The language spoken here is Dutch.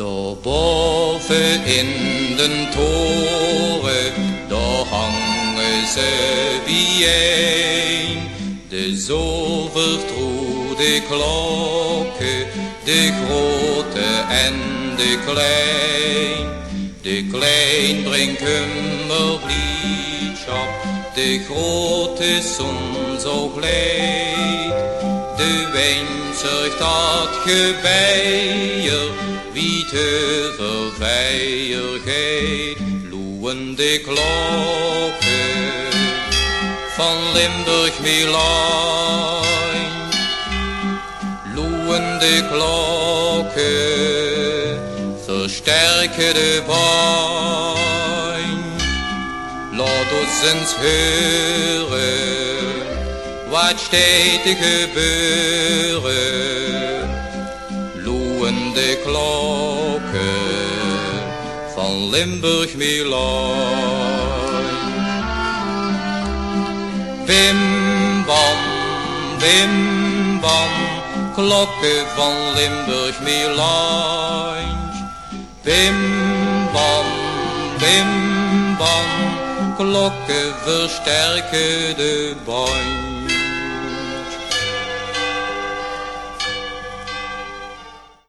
Daarboven in den toren, daar hangen ze bijeen. De zo vertrouwde klokken, de grote en de klein. De klein brengt kummerbliedschap, de grote zon zo gleed. De wijn zorgt dat gebeier, wie te verveier geet. Loeien de klokken van Limburg Milaan. Loeien de klokken, versterken de pijn. Laat ons eens hören, wat steeds te gebeuren. Loeien de klokken van Limburg Milaan. Bim bam, bim bam, klokken van Limburg Milaan. Bim bam, bim bam, klokken versterken de band.